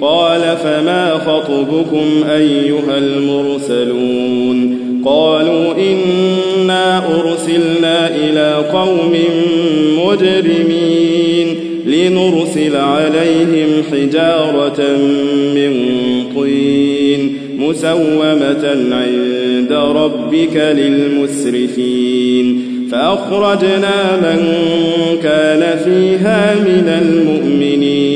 قال فما خطبكم أيها المرسلون قالوا إنا أرسلنا إلى قوم مجرمين لنرسل عليهم حجارة من طين مسومة عند ربك للمسرفين فأخرجنا من كان فيها من المؤمنين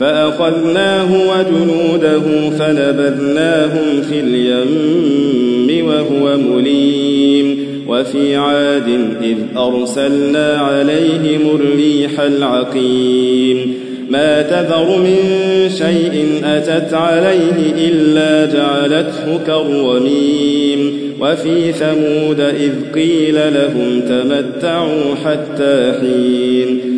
فأخذناه وجنوده فنبذناهم في اليم وهو مليم وفي عاد إذ أرسلنا عليهم الريح العقيم ما تذر من شيء أتت عليه إلا جعلته كالرميم وفي ثمود إذ قيل لهم تمتعوا حتى حين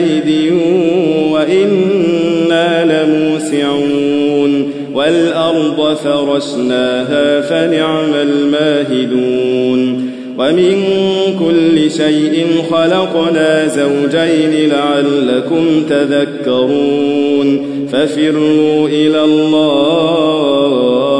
أيدي وإنا لموسعون والأرض فرشناها فنعم الماهدون ومن كل شيء خلقنا زوجين لعلكم تذكرون ففروا إلى الله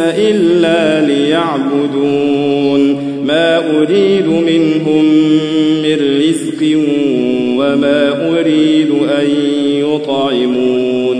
إلا ليعبدون. ما أريد منهم من رزق وما أريد أن يطعمون.